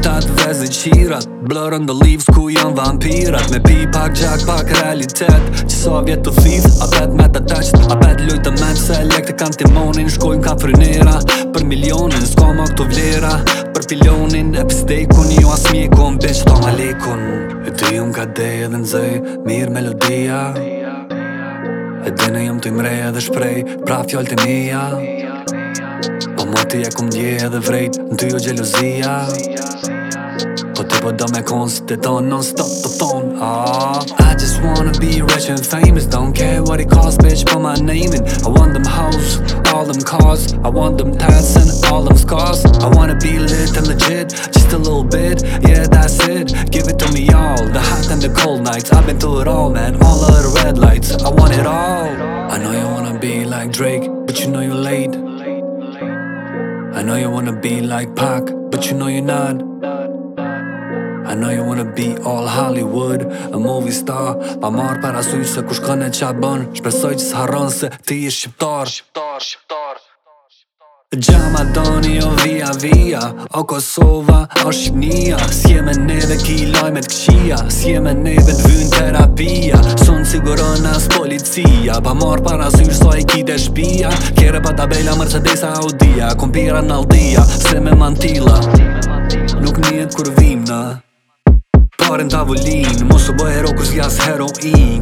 Tat vezi qirat Blur on the leaves ku janë vampirat Me pi pak gjak pak realitet Që sa vjet të A bad me të teqt A bad lujt të men Se lekte kam timonin Shkojmë ka frynera Për milionin Sko ma këto vlera Për pilonin E pistejkun Jo as mjekun Bitch to ma likun E ty un ka dej edhe nëzëj Mir melodia E dine jëm të imrej edhe shprej Pra fjoll të mija Po më ti e dje edhe vrejt Në ty jo gjeluzia Toi t'es non-stop the phone ah. I just wanna be rich and famous Don't care what it costs, bitch, put my name in I want them hoes, all them cars I want them tats and all them scars I wanna be lit and legit, just a little bit Yeah, that's it, give it to me all The hot and the cold nights, I've been through it all, man All of the red lights, I want it all I know you wanna be like Drake, but you know you're late I know you wanna be like Pac, but you know you're not I know you wanna be all Hollywood A movie star Pa marë parasuj sujë se kush kënë e qa bënë Shpesoj që s'haron se ti i shqiptar Shqiptar, shqiptar Gjama doni o via via O Kosova o Shqipnia S'jeme neve ki loj me t'kqia S'jeme neve t'vyn terapia Sonë sigurën as policia Pa marë para syrë sa i kite shpia Kjere pa tabela Mercedes-a audi Kumpira n'Aldia Se me mantila Most mo sto boero as heroin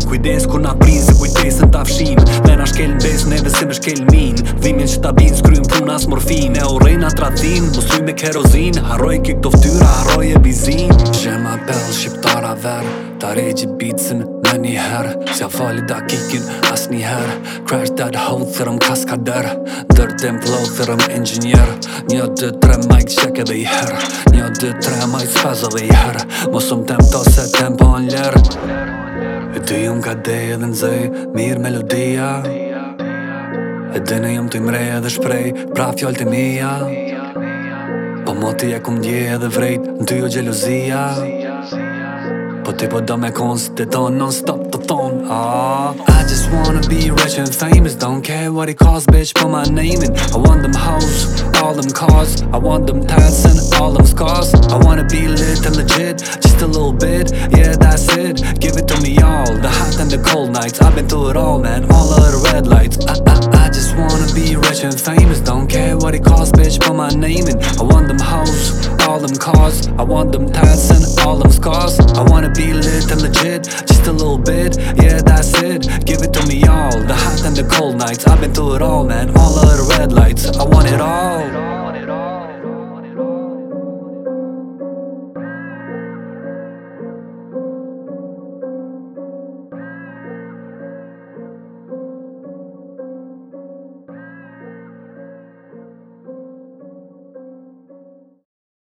Kujdes ku na prin se kujdesen ta fshim Me na shkel në besu neve se me shkel min Dhimin që ta bin s'krym pun as morfin E o rejna tra me kerozin Haroj ke këto ftyra, haroj e bizin Gjem apel, shqiptara ver Ta regji bitësin në një her Sja fali da kikin as një her Crash that hole, thërëm kaskader Dirt them flow, thërëm engineer Një dë tre mic check edhe i her Një dë tre mic spaz edhe i her Mosëm tem to se tempo në lërë E ty jëm ka dej edhe nëzëj, mirë melodia E dy në jëm të imrej edhe shprej, pra fjoll të mija Po moti e kum dje edhe vrejt, në ty jo gjeluzia Zia, zia Po ty po do me konë së të non stop the phone ah. I just wanna be rich and famous Don't care what it costs bitch put my name in I want them hoes, all them cars I want them tats and all them scars I wanna be lit and legit, just a little bit Yeah that's it, give it to me all The high and the cold nights I've been through it all man, all of the red lights I, I, I just wanna be rich and famous Don't care what it costs bitch, put my name in I want them hoes, all them cars I want them tats and all them scars I wanna be lit and legit, just a little bit Yeah that's it, give it to me all The hot and the cold nights I've been through it all man, all of the